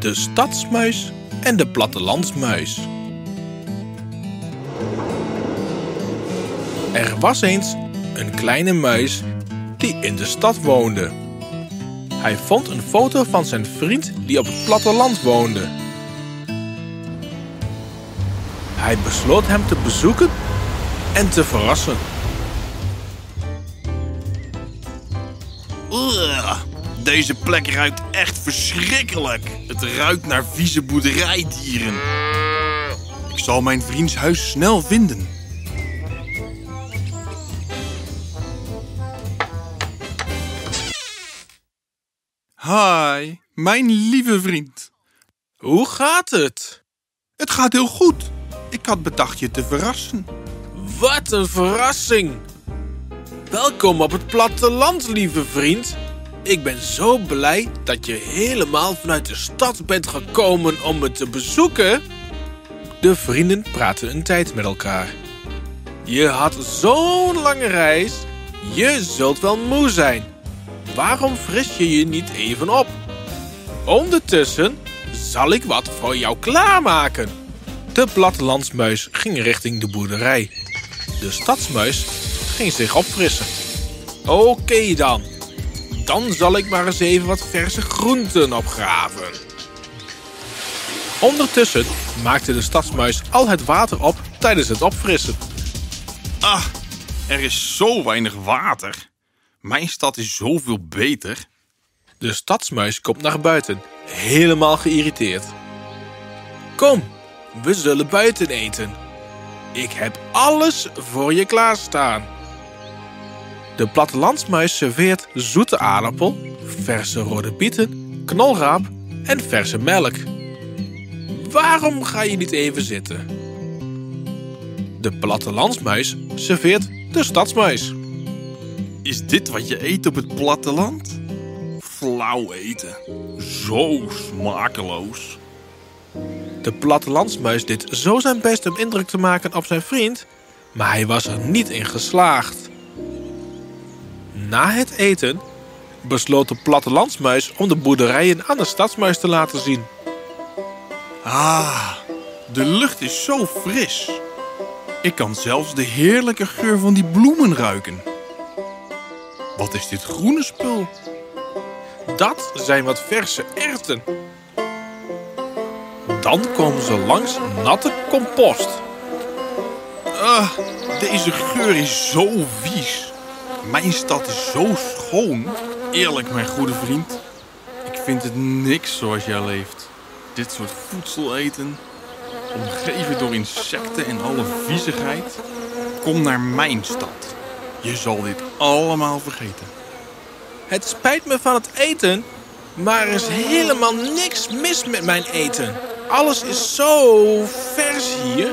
De stadsmuis en de plattelandsmuis. Er was eens een kleine muis die in de stad woonde. Hij vond een foto van zijn vriend die op het platteland woonde. Hij besloot hem te bezoeken en te verrassen. Deze plek ruikt echt verschrikkelijk. Het ruikt naar vieze boerderijdieren. Ik zal mijn vriends huis snel vinden. Hi, mijn lieve vriend. Hoe gaat het? Het gaat heel goed. Ik had bedacht je te verrassen. Wat een verrassing! Welkom op het platteland, lieve vriend. Ik ben zo blij dat je helemaal vanuit de stad bent gekomen om me te bezoeken. De vrienden praten een tijd met elkaar. Je had zo'n lange reis. Je zult wel moe zijn. Waarom fris je je niet even op? Ondertussen zal ik wat voor jou klaarmaken. De plattelandsmuis ging richting de boerderij. De stadsmuis ging zich opfrissen. Oké dan. Dan zal ik maar eens even wat verse groenten opgraven. Ondertussen maakte de stadsmuis al het water op tijdens het opfrissen. Ah, er is zo weinig water. Mijn stad is zoveel beter. De stadsmuis komt naar buiten, helemaal geïrriteerd. Kom, we zullen buiten eten. Ik heb alles voor je klaarstaan. De plattelandsmuis serveert zoete aardappel, verse rode bieten, knolraap en verse melk. Waarom ga je niet even zitten? De plattelandsmuis serveert de stadsmuis. Is dit wat je eet op het platteland? Flauw eten. Zo smakeloos. De plattelandsmuis deed zo zijn best om indruk te maken op zijn vriend, maar hij was er niet in geslaagd. Na het eten besloot de plattelandsmuis om de boerderijen aan de stadsmuis te laten zien. Ah, de lucht is zo fris. Ik kan zelfs de heerlijke geur van die bloemen ruiken. Wat is dit groene spul? Dat zijn wat verse erwten. Dan komen ze langs natte compost. Ah, deze geur is zo vies. Mijn stad is zo schoon. Eerlijk, mijn goede vriend. Ik vind het niks zoals jij leeft. Dit soort voedsel eten, omgeven door insecten en alle viezigheid. Kom naar mijn stad. Je zal dit allemaal vergeten. Het spijt me van het eten, maar er is helemaal niks mis met mijn eten. Alles is zo vers hier.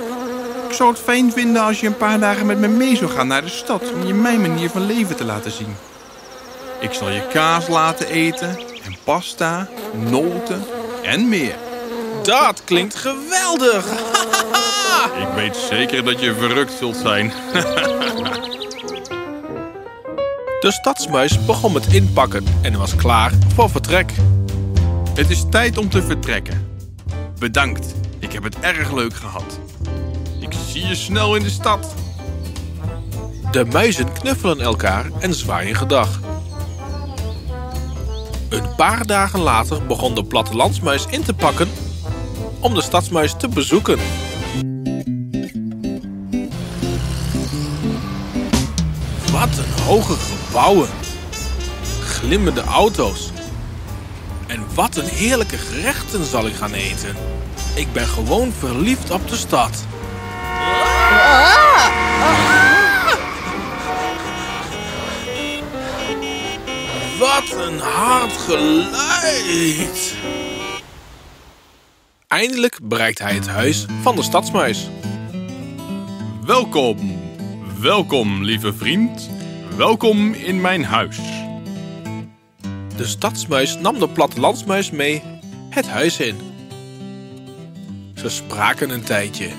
Ik zou het fijn vinden als je een paar dagen met me mee zou gaan naar de stad om je mijn manier van leven te laten zien. Ik zal je kaas laten eten en pasta, noten en meer. Dat klinkt geweldig. Ik weet zeker dat je verrukt zult zijn. De stadsmuis begon met inpakken en was klaar voor vertrek. Het is tijd om te vertrekken. Bedankt, ik heb het erg leuk gehad. Ik zie je snel in de stad. De muizen knuffelen elkaar en zwaaien gedag. Een paar dagen later begon de plattelandsmuis in te pakken om de stadsmuis te bezoeken. Wat een hoge gebouwen. Glimmende auto's. En wat een heerlijke gerechten zal ik gaan eten. Ik ben gewoon verliefd op de stad. Wat een hard geluid. Eindelijk bereikt hij het huis van de stadsmuis. Welkom, welkom lieve vriend. Welkom in mijn huis. De stadsmuis nam de plattelandsmuis mee het huis in. Ze spraken een tijdje.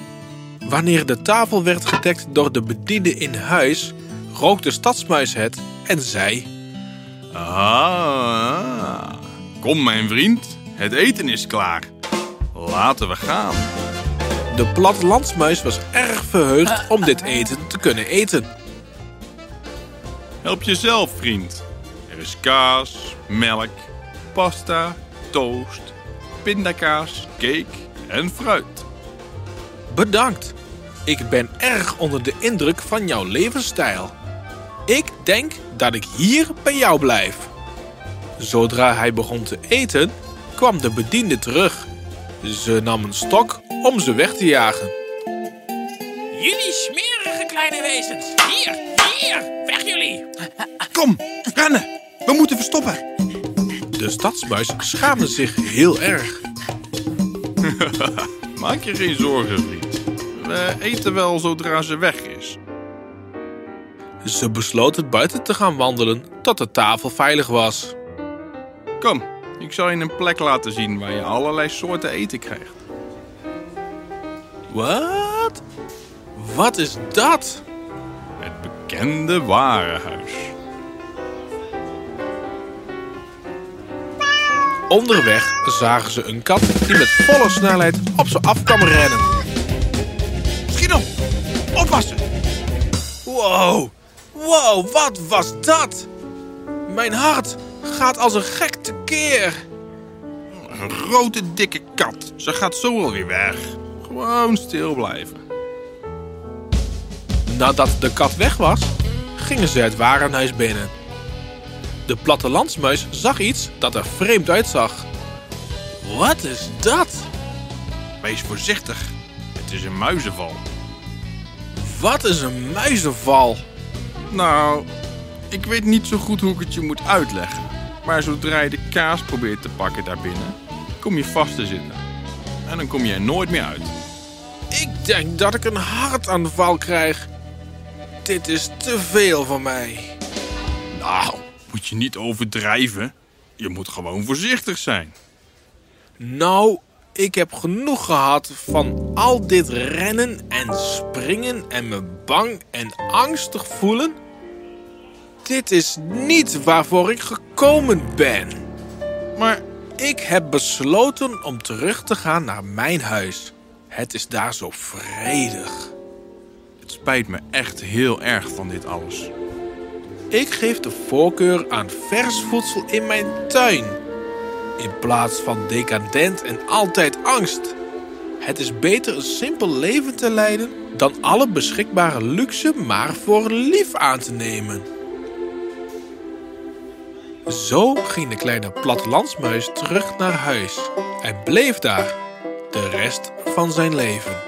Wanneer de tafel werd gedekt door de bediende in huis, rook de stadsmuis het en zei... Ah, kom mijn vriend. het eten is klaar. Laten we gaan. De plattelandsmuis was erg verheugd om dit eten te kunnen eten. Help jezelf, vriend. Er is kaas, melk, pasta, toast, pindakaas, cake en fruit. Bedankt. Ik ben erg onder de indruk van jouw levensstijl. Ik denk dat ik hier bij jou blijf. Zodra hij begon te eten, kwam de bediende terug. Ze nam een stok om ze weg te jagen. Jullie smerige kleine wezens. Hier, hier, weg jullie. Kom, rennen. We moeten verstoppen. De stadsmuis schaamde zich heel erg. Maak je geen zorgen, vriend. We eten wel zodra ze weg is. Ze besloten buiten te gaan wandelen tot de tafel veilig was. Kom, ik zal je een plek laten zien waar je allerlei soorten eten krijgt. Wat? Wat is dat? Het bekende warenhuis. Onderweg zagen ze een kat die met volle snelheid op ze af kwam rennen. Schiet op! Oppassen! Wow, wow, wat was dat? Mijn hart gaat als een gek tekeer. Een grote dikke kat. Ze gaat zo alweer weg. Gewoon stil blijven. Nadat de kat weg was, gingen ze het warenhuis binnen. De plattelandsmuis zag iets dat er vreemd uitzag. Wat is dat? Wees voorzichtig. Het is een muizenval. Wat is een muizenval? Nou, ik weet niet zo goed hoe ik het je moet uitleggen. Maar zodra je de kaas probeert te pakken daarbinnen, kom je vast te zitten. En dan kom je er nooit meer uit. Ik denk dat ik een hartaanval krijg. Dit is te veel voor mij. Nou, moet je niet overdrijven. Je moet gewoon voorzichtig zijn. Nou, ik heb genoeg gehad van al dit rennen en springen en me bang en angstig voelen. Dit is niet waarvoor ik gekomen ben. Maar ik heb besloten om terug te gaan naar mijn huis. Het is daar zo vredig. Het spijt me echt heel erg van dit alles. Ik geef de voorkeur aan vers voedsel in mijn tuin. In plaats van decadent en altijd angst. Het is beter een simpel leven te leiden dan alle beschikbare luxe maar voor lief aan te nemen. Zo ging de kleine plattelandsmuis terug naar huis en bleef daar de rest van zijn leven.